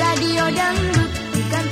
Radio dangdut bukan